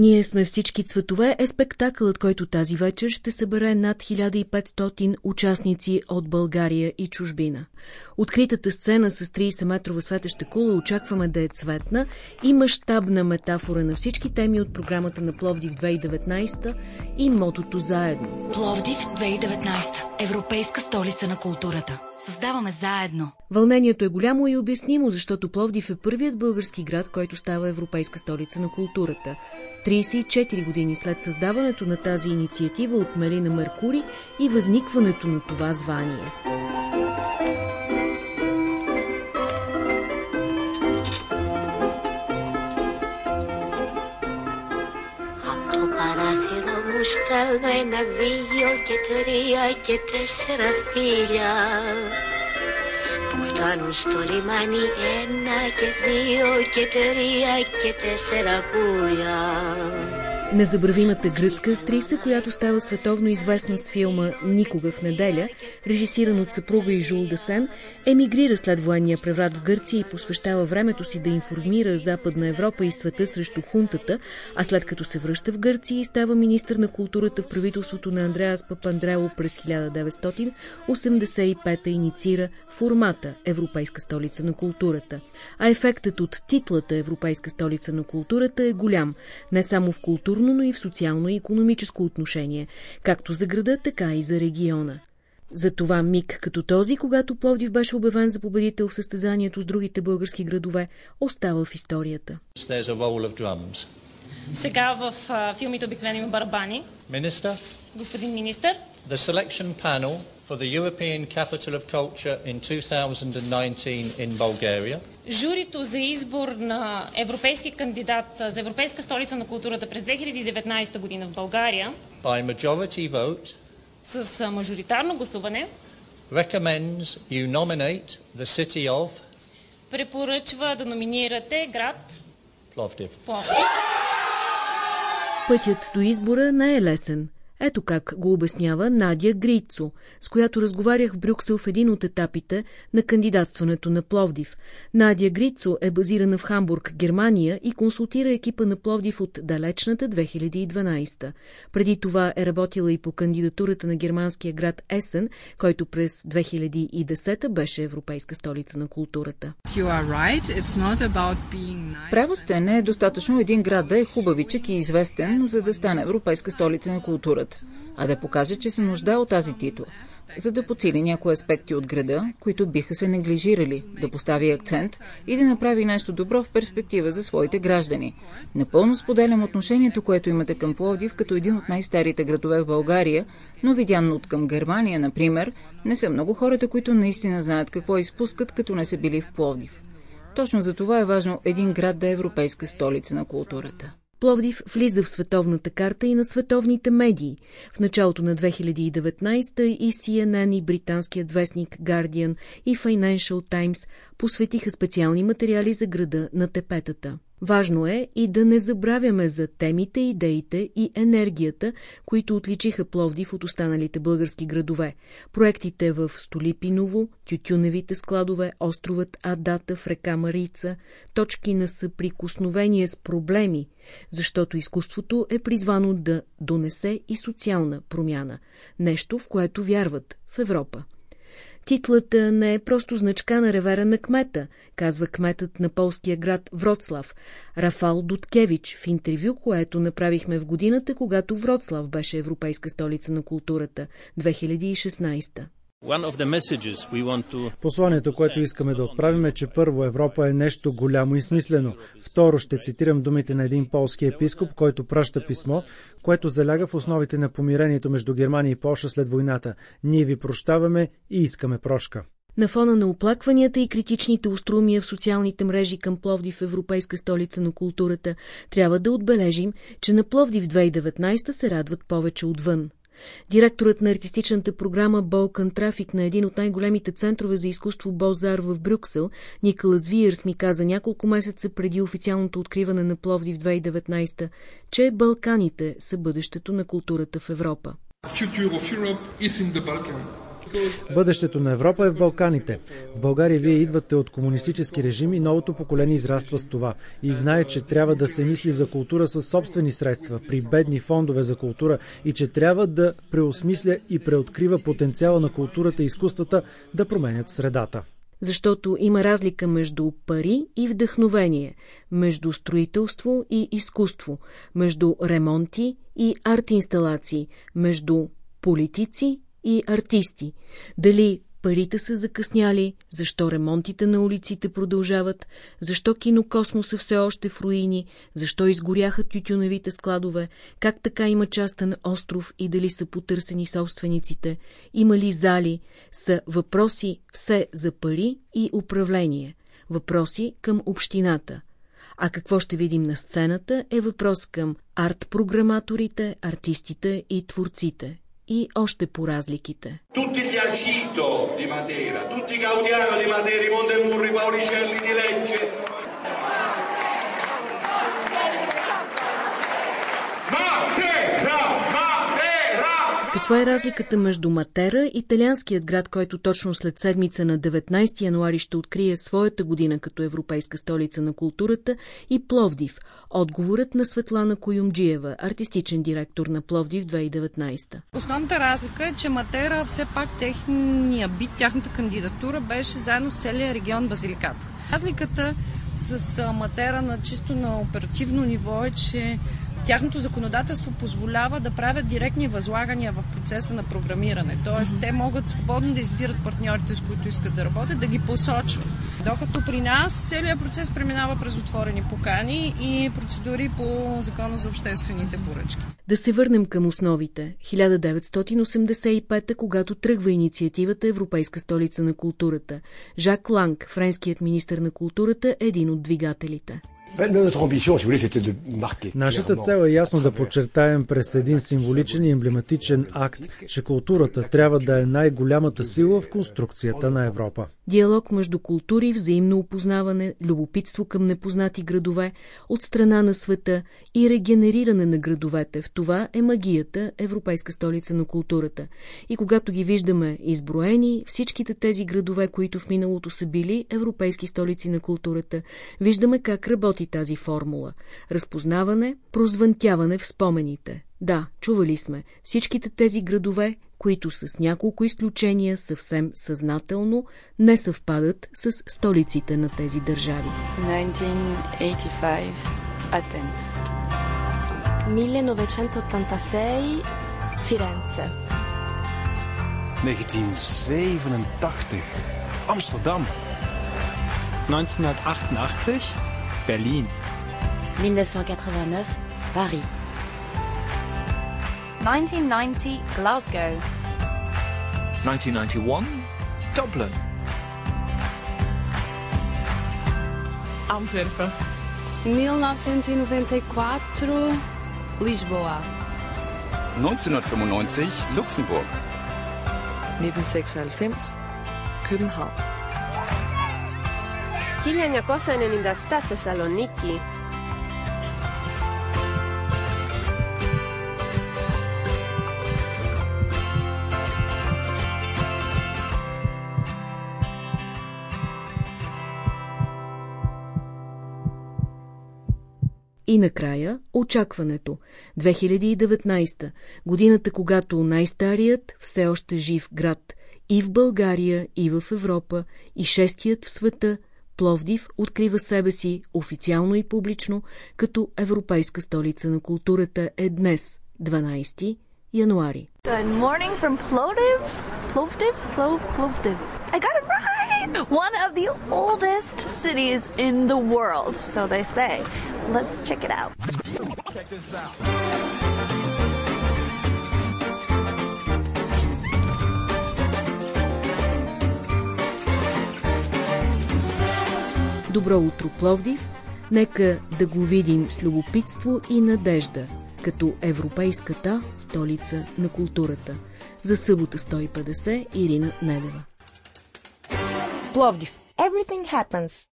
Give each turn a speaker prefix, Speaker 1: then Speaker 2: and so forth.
Speaker 1: Ние сме всички цветове е спектакълът, който тази вечер ще събере над 1500 участници от България и чужбина. Откритата сцена с 30-метрова светеща кула очакваме да е цветна и мащабна метафора на всички теми от програмата на Пловдив 2019 и мотото заедно.
Speaker 2: Пловдив 2019. Европейска столица на културата. Създаваме заедно.
Speaker 1: Вълнението е голямо и обяснимо, защото Пловдив е първият български град, който става европейска столица на културата. 34 години след създаването на тази инициатива от Мелина Меркури и възникването на това звание.
Speaker 3: Στέλνω ένα, δύο και τρία και τέσσερα φίλια που φτάνουν στο λιμάνι ένα και δύο και τρία και τέσσερα πουλιά.
Speaker 1: Незабравимата гръцка актриса, която става световно известна с филма «Никога в неделя», режисиран от съпруга и Жул Десен, емигрира след военния преврат в Гърция и посвещава времето си да информира Западна Европа и света срещу хунтата, а след като се връща в Гърция и става министр на културата в правителството на Андреас Папандрео през 1985 инициира формата Европейска столица на културата. А ефектът от титлата Европейска столица на културата е голям, не само в култура, културно, но и в социално и економическо отношение, както за града, така и за региона. За това миг като този, когато Пловдив беше обявен за победител в състезанието с другите български градове, остава в историята.
Speaker 4: Сега в а, филмите обикновено има барабани.
Speaker 5: Minister,
Speaker 4: Господин министър,
Speaker 5: the selection panel for the European Capital of Culture in 2019 in Bulgaria
Speaker 4: журито за избор на европейски кандидат за Европейска столица на културата през 2019 година в България
Speaker 5: by majority vote
Speaker 4: с мажоритарно гласуване
Speaker 5: recommends you nominate the city of
Speaker 4: препоръчва да номинирате град
Speaker 5: Plovdiv.
Speaker 4: Пловдив.
Speaker 1: Пътят до избора не е лесен. Ето как го обяснява Надя Грицо, с която разговарях в Брюксел в един от етапите на кандидатстването на Пловдив. Надя Грицо е базирана в Хамбург, Германия и консултира екипа на Пловдив от далечната 2012. Преди това е работила и по кандидатурата на германския град Есен, който през 2010 беше Европейска столица на културата.
Speaker 6: Право сте, не е достатъчно един град да е хубавичък и известен, за да стане Европейска столица на културата, а да покаже, че се нуждае от тази титла, за да подсили някои аспекти от града, които биха се неглижирали, да постави акцент и да направи нещо добро в перспектива за своите граждани. Напълно споделям отношението, което имате към Пловдив като един от най-старите градове в България, но видян от към Германия, например, не са много хората, които наистина знаят какво изпускат, като не са били в Пловдив. Точно за това е важно един град да е европейска столица на културата.
Speaker 1: Пловдив влиза в световната карта и на световните медии. В началото на 2019 и CNN и британският вестник Guardian и Financial Times посветиха специални материали за града на тепетата. Важно е и да не забравяме за темите, идеите и енергията, които отличиха Пловдив от останалите български градове. Проектите в Столипиново, Тютюневите складове, островът Адата в река Марица, точки на съприкосновение с проблеми, защото изкуството е призвано да донесе и социална промяна, нещо в което вярват в Европа. Титлата не е просто значка на ревера на кмета, казва кметът на полския град Вроцлав, Рафал Дуткевич в интервю, което направихме в годината, когато Вроцлав беше Европейска столица на културата 2016.
Speaker 7: Посланието, което искаме да отправим е, че първо Европа е нещо голямо и смислено. Второ, ще цитирам думите на един полски епископ, който праща писмо, което заляга в основите на помирението между Германия и Польша след войната. Ние ви прощаваме и искаме прошка.
Speaker 1: На фона на оплакванията и критичните уструмия в социалните мрежи към Пловдив Европейска столица на културата, трябва да отбележим, че на Пловдив 2019 се радват повече отвън. Директорът на артистичната програма Balkan Traffic на един от най-големите центрове за изкуство Бозар в Брюксел, Николас Виерс ми каза няколко месеца преди официалното откриване на Пловдив 2019, че Балканите са бъдещето на културата в Европа.
Speaker 7: Бъдещето на Европа е в Балканите. В България вие идвате от комунистически режим и новото поколение израства с това. И знае, че трябва да се мисли за култура с собствени средства, при бедни фондове за култура и че трябва да преосмисля и преоткрива потенциала на културата и изкуствата да променят средата
Speaker 1: защото има разлика между пари и вдъхновение, между строителство и изкуство, между ремонти и арт-инсталации, между политици и артисти. Дали парите са закъсняли, защо ремонтите на улиците продължават, защо кинокосмоса все още в руини, защо изгоряха тютюневите складове, как така има частен остров и дали са потърсени собствениците, има ли зали, са въпроси все за пари и управление, въпроси към общината. А какво ще видим на сцената е въпрос към арт-програматорите, артистите и творците и още по разликите.
Speaker 8: Tutti gli Acito di Matera, tutti Gaudiano di Matera, i Montemurri, Paolicelli di Lecce,
Speaker 1: Каква е разликата между Матера, италианският град, който точно след седмица на 19 януари ще открие своята година като Европейска столица на културата, и Пловдив? Отговорът на Светлана Коюмджиева, артистичен директор на Пловдив 2019.
Speaker 9: Основната разлика е, че Матера все пак техния бит, тяхната кандидатура беше заедно с целия регион Базиликата. Разликата с Матера на чисто на оперативно ниво е, че тяхното законодателство позволява да правят директни възлагания в процеса на програмиране. Тоест, mm-hmm. те могат свободно да избират партньорите, с които искат да работят, да ги посочват. Докато при нас целият процес преминава през отворени покани и процедури по закона за обществените поръчки.
Speaker 1: Да се върнем към основите. 1985 когато тръгва инициативата Европейска столица на културата. Жак Ланг, френският министр на културата, е един от двигателите.
Speaker 7: Нашата цел е ясно да подчертаем през един символичен и емблематичен акт, че културата трябва да е най-голямата сила в конструкцията на Европа.
Speaker 1: Диалог между култури, взаимно опознаване, любопитство към непознати градове от страна на света и регенериране на градовете. В това е магията Европейска столица на културата. И когато ги виждаме изброени, всичките тези градове, които в миналото са били европейски столици на културата, виждаме как работи тази формула. Разпознаване, прозвънтяване в спомените. Да, чували сме. Всичките тези градове, които с няколко изключения съвсем съзнателно не съвпадат с столиците на тези държави. 1985
Speaker 10: Athens 1986 Firenze
Speaker 11: 1987 Amsterdam 1988 Berlin.
Speaker 10: 1989 Paris.
Speaker 12: 1990 Glasgow.
Speaker 11: 1991 Dublin.
Speaker 13: Antwerpen.
Speaker 14: 1994 Lisboa.
Speaker 15: 1995 Luxemburg
Speaker 16: 1996 København
Speaker 17: 1997 Θεσσαλονίκη
Speaker 1: И накрая очакването. 2019, годината когато най-старият, все още жив град и в България, и в Европа, и шестият в света, Пловдив открива себе си официално и публично като Европейска столица на културата е днес, 12 януари.
Speaker 18: Good morning from Plovdiv. Plovdiv? Plov, Plovdiv. I got it right! One of the oldest cities in the world, so they say. Let's check it out. Check this out.
Speaker 1: Добро утро, Пловдив! Нека да го видим с любопитство и надежда – като европейската столица на културата. За събота 150 Ирина Недева.
Speaker 19: Пловдив. Everything happens.